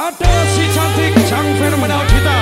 Ada si cantik sang fenomenal kita